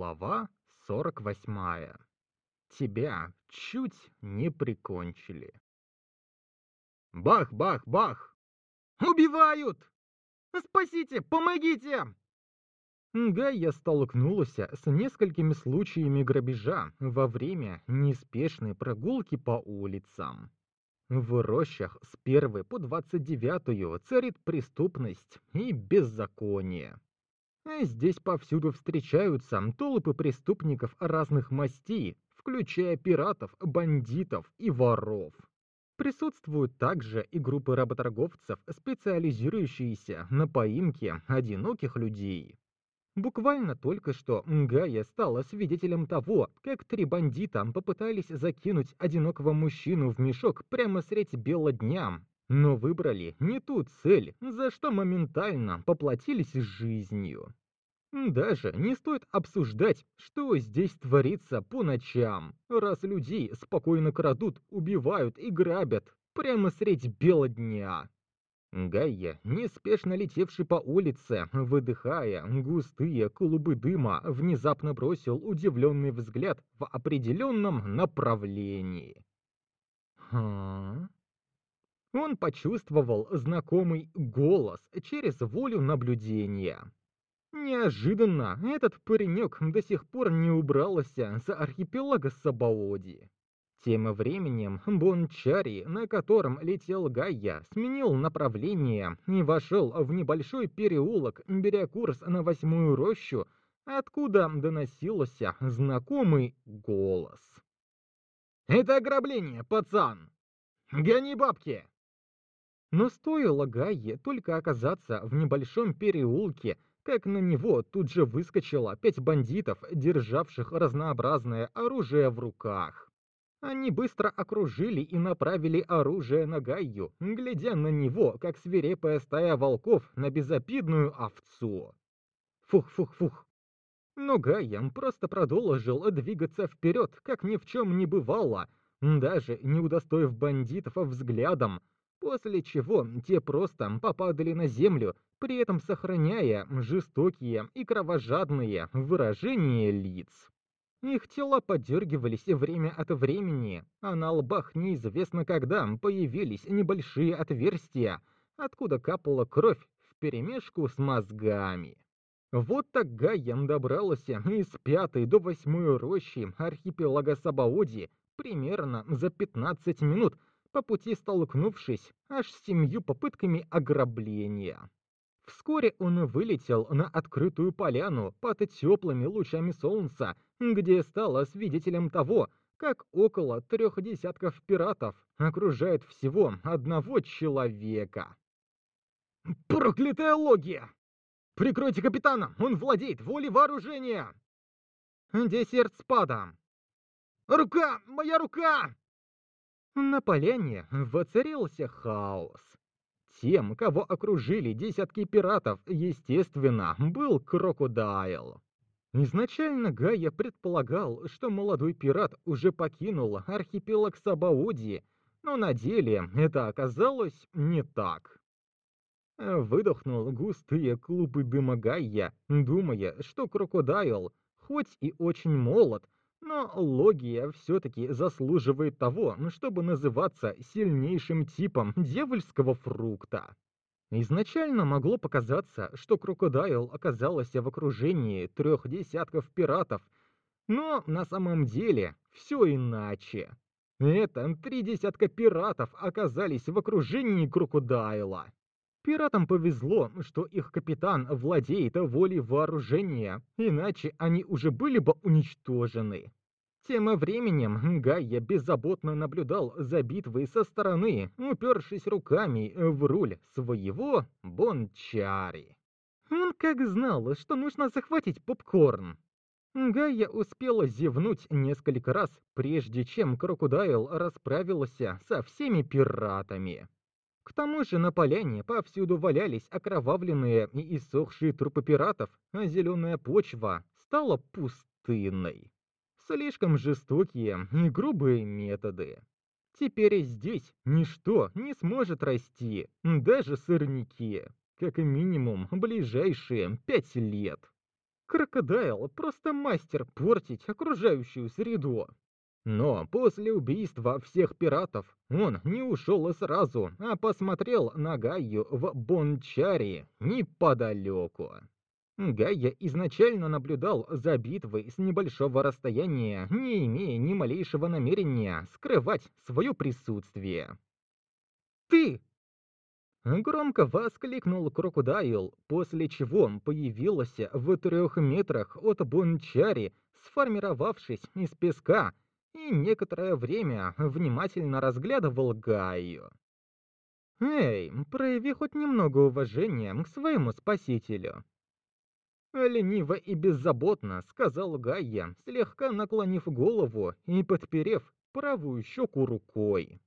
Глава 48. Тебя чуть не прикончили. Бах-бах-бах! Убивают! Спасите! Помогите! Гайя столкнулась с несколькими случаями грабежа во время неспешной прогулки по улицам. В рощах с 1 по 29 царит преступность и беззаконие. Здесь повсюду встречаются толпы преступников разных мастей, включая пиратов, бандитов и воров. Присутствуют также и группы работорговцев, специализирующиеся на поимке одиноких людей. Буквально только что Гая стала свидетелем того, как три бандита попытались закинуть одинокого мужчину в мешок прямо средь бела дня, но выбрали не ту цель, за что моментально поплатились жизнью. Даже не стоит обсуждать, что здесь творится по ночам, раз людей спокойно крадут, убивают и грабят прямо средь бела дня. Гайя, неспешно летевший по улице, выдыхая густые клубы дыма, внезапно бросил удивленный взгляд в определенном направлении. Ха? Он почувствовал знакомый голос через волю наблюдения. Неожиданно этот паренек до сих пор не убрался за архипелага Сабаоди. Тем временем Бончари, на котором летел Гайя, сменил направление и вошел в небольшой переулок, беря курс на восьмую рощу, откуда доносился знакомый голос. «Это ограбление, пацан! Гони бабки!» Но стоило Гайе только оказаться в небольшом переулке, как на него тут же выскочило пять бандитов, державших разнообразное оружие в руках. Они быстро окружили и направили оружие на Гайю, глядя на него, как свирепая стая волков на безобидную овцу. Фух-фух-фух. Но Гайям просто продолжил двигаться вперед, как ни в чем не бывало, даже не удостоив бандитов взглядом, после чего те просто попадали на землю, при этом сохраняя жестокие и кровожадные выражения лиц. Их тела подергивались время от времени, а на лбах неизвестно когда появились небольшие отверстия, откуда капала кровь вперемешку с мозгами. Вот так Гайям добрался из пятой до восьмой рощи архипелага Сабаоди примерно за 15 минут по пути столкнувшись аж с семью попытками ограбления. Вскоре он вылетел на открытую поляну под теплыми лучами солнца, где стал свидетелем того, как около трех десятков пиратов окружает всего одного человека. «Проклятая логия! Прикройте капитана, он владеет волей вооружения!» «Десерт спада!» «Рука! Моя рука!» На поляне воцарился хаос. Тем, кого окружили десятки пиратов, естественно, был крокодайл. Изначально Гая предполагал, что молодой пират уже покинул архипелаг Сабауди, но на деле это оказалось не так. Выдохнул густые клубы дыма Гайя, думая, что крокодайл, хоть и очень молод, но логия все-таки заслуживает того, чтобы называться сильнейшим типом дьявольского фрукта. Изначально могло показаться, что крокодайл оказался в окружении трех десятков пиратов, но на самом деле все иначе. Это три десятка пиратов оказались в окружении крокодайла. Пиратам повезло, что их капитан владеет волей вооружения, иначе они уже были бы уничтожены. Тем временем Гайя беззаботно наблюдал за битвой со стороны, упершись руками в руль своего Бончари. Он как знал, что нужно захватить попкорн. Гайя успела зевнуть несколько раз, прежде чем Крокодайл расправился со всеми пиратами. К тому же на поляне повсюду валялись окровавленные и иссохшие трупы пиратов, а зеленая почва стала пустынной. Слишком жестокие и грубые методы. Теперь здесь ничто не сможет расти, даже сорняки, как минимум ближайшие пять лет. Крокодайл просто мастер портить окружающую среду. Но после убийства всех пиратов он не ушел сразу, а посмотрел на Гайю в Бончаре неподалеку. Гайя изначально наблюдал за битвой с небольшого расстояния, не имея ни малейшего намерения скрывать свое присутствие. «Ты!» Громко воскликнул Крокодайл, после чего появился в трех метрах от Бончари, сформировавшись из песка, и некоторое время внимательно разглядывал Гаю. «Эй, прояви хоть немного уважения к своему спасителю!» Лениво и беззаботно сказал Гайя, слегка наклонив голову и подперев правую щеку рукой.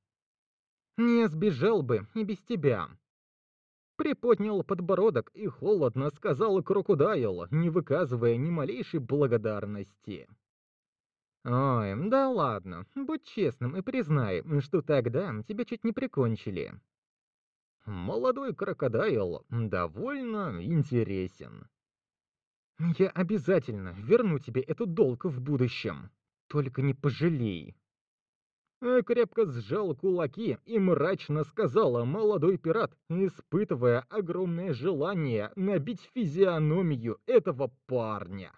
«Не сбежал бы и без тебя!» Приподнял подбородок и холодно сказал Крокодайл, не выказывая ни малейшей благодарности. «Ой, да ладно, будь честным и признай, что тогда тебя чуть не прикончили». Молодой крокодайл довольно интересен. «Я обязательно верну тебе этот долг в будущем. Только не пожалей». Э, крепко сжал кулаки и мрачно сказала молодой пират, испытывая огромное желание набить физиономию этого парня.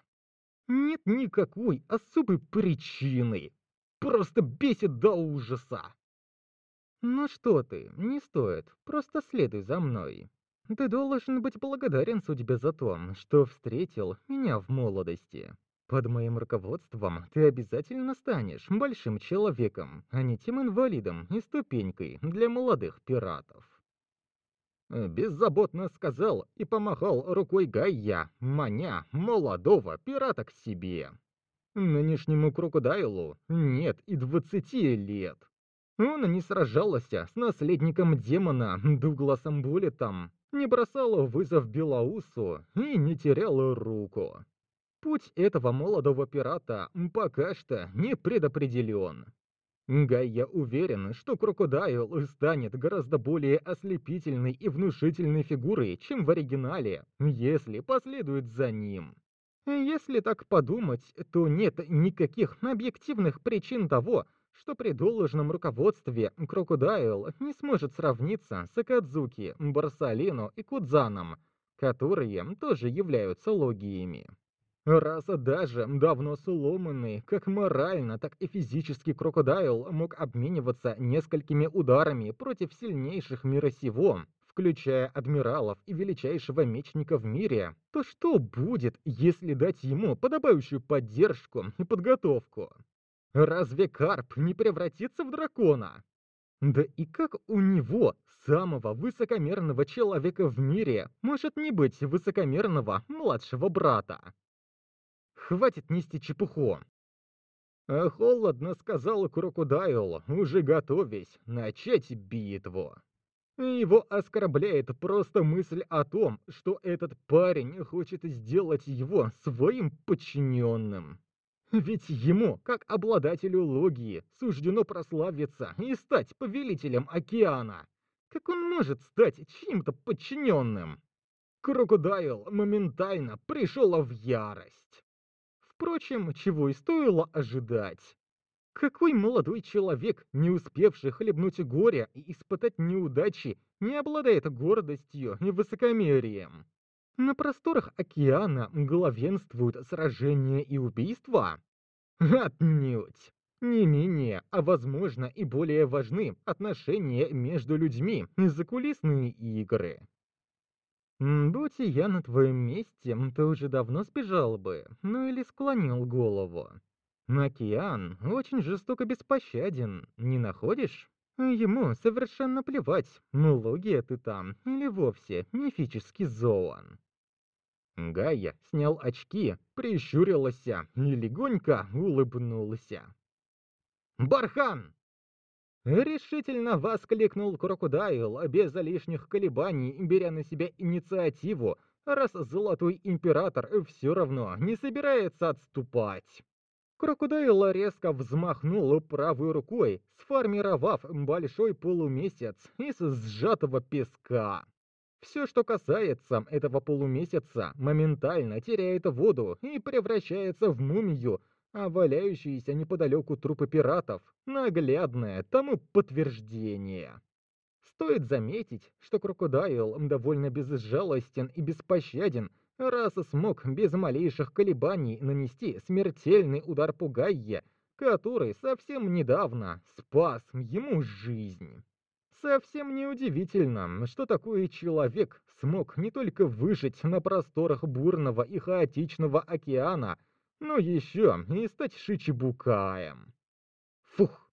Нет никакой особой причины. Просто бесит до ужаса. Ну что ты, не стоит, просто следуй за мной. Ты должен быть благодарен судьбе за то, что встретил меня в молодости. Под моим руководством ты обязательно станешь большим человеком, а не тем инвалидом и ступенькой для молодых пиратов. Э, беззаботно сказал и помахал рукой Гайя, маня молодого пирата к себе. Нынешнему крокодайлу нет и двадцати лет. Он не сражался с наследником демона Дугласом Буллетом, не бросал вызов Белоусу и не терял руку. Путь этого молодого пирата пока что не предопределен. Гайя уверен, что Крокодайл станет гораздо более ослепительной и внушительной фигурой, чем в оригинале, если последует за ним. Если так подумать, то нет никаких объективных причин того, что при должном руководстве Крокодайл не сможет сравниться с Акадзуки, Барсалино и Кудзаном, которые тоже являются логиями. Раз даже давно сломанный, как морально, так и физически крокодайл мог обмениваться несколькими ударами против сильнейших мира сего, включая адмиралов и величайшего мечника в мире, то что будет, если дать ему подобающую поддержку и подготовку? Разве Карп не превратится в дракона? Да и как у него, самого высокомерного человека в мире, может не быть высокомерного младшего брата? Хватит нести чепуху!» а холодно сказал Крокодайл, уже готовясь начать битву. Его оскорбляет просто мысль о том, что этот парень хочет сделать его своим подчиненным. Ведь ему, как обладателю логии, суждено прославиться и стать повелителем океана. Как он может стать чьим-то подчиненным? Крокодайл моментально пришел в ярость. Впрочем, чего и стоило ожидать. Какой молодой человек, не успевший хлебнуть горя и испытать неудачи, не обладает гордостью и высокомерием? На просторах океана главенствуют сражения и убийства? Отнюдь! Не менее, а возможно и более важны отношения между людьми и закулисные игры. Будь я на твоем месте, ты уже давно сбежал бы, ну или склонил голову. Океан очень жестоко беспощаден, не находишь? Ему совершенно плевать, логия ты там или вовсе мифический зоон. Гая снял очки, прищурился и легонько улыбнулся. «Бархан!» Решительно воскликнул Крокодайл, без лишних колебаний, беря на себя инициативу, раз Золотой Император все равно не собирается отступать. Крокодайл резко взмахнул правой рукой, сформировав большой полумесяц из сжатого песка. Все, что касается этого полумесяца, моментально теряет воду и превращается в мумию, а валяющиеся неподалеку трупы пиратов — наглядное тому подтверждение. Стоит заметить, что крокодайл довольно безжалостен и беспощаден, раз смог без малейших колебаний нанести смертельный удар по Гайе, который совсем недавно спас ему жизнь. Совсем неудивительно, что такой человек смог не только выжить на просторах бурного и хаотичного океана, но еще и стать Шичибукаем. Фух!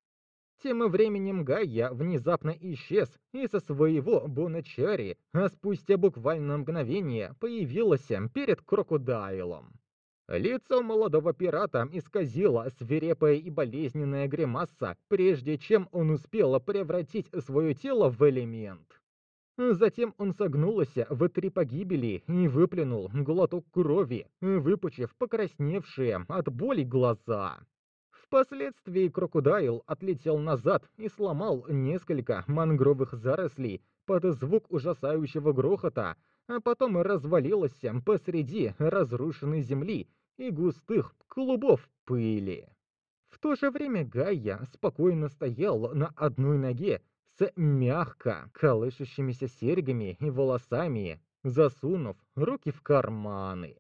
Тем временем Гайя внезапно исчез и со своего Боначари, а спустя буквально мгновение появился перед Крокодайлом. Лицо молодого пирата исказило свирепая и болезненная гримаса, прежде чем он успел превратить свое тело в элемент. Затем он согнулся в три погибели и выплюнул глоток крови, выпучив покрасневшие от боли глаза. Впоследствии крокодайл отлетел назад и сломал несколько мангровых зарослей под звук ужасающего грохота, а потом развалился посреди разрушенной земли и густых клубов пыли. В то же время Гайя спокойно стоял на одной ноге с мягко колышущимися серьгами и волосами, засунув руки в карманы.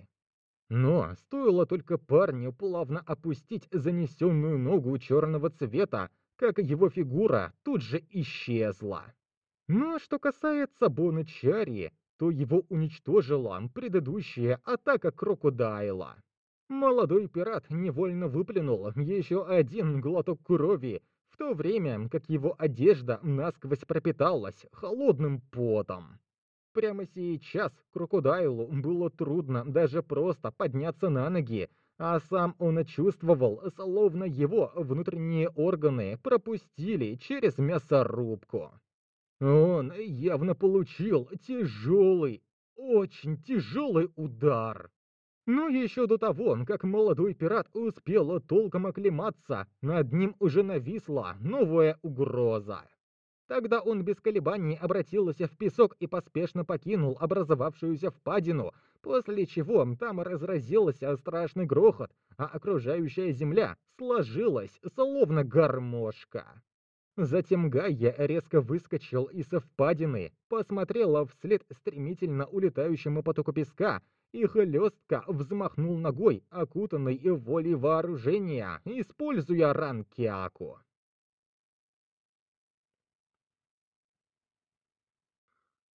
Но стоило только парню плавно опустить занесенную ногу черного цвета, как его фигура тут же исчезла. Ну а что касается Бона Чарри, то его уничтожила предыдущая атака крокодайла. Молодой пират невольно выплюнул еще один глоток крови, в то время как его одежда насквозь пропиталась холодным потом. Прямо сейчас крокодайлу было трудно даже просто подняться на ноги, а сам он чувствовал, словно его внутренние органы пропустили через мясорубку. Он явно получил тяжелый, очень тяжелый удар. Но еще до того, как молодой пират успел толком оклематься, над ним уже нависла новая угроза. Тогда он без колебаний обратился в песок и поспешно покинул образовавшуюся впадину, после чего там разразился страшный грохот, а окружающая земля сложилась словно гармошка. Затем Гайя резко выскочил из впадины, посмотрела вслед стремительно улетающему потоку песка и хлестко взмахнул ногой, окутанной волей вооружения, используя ранкиаку.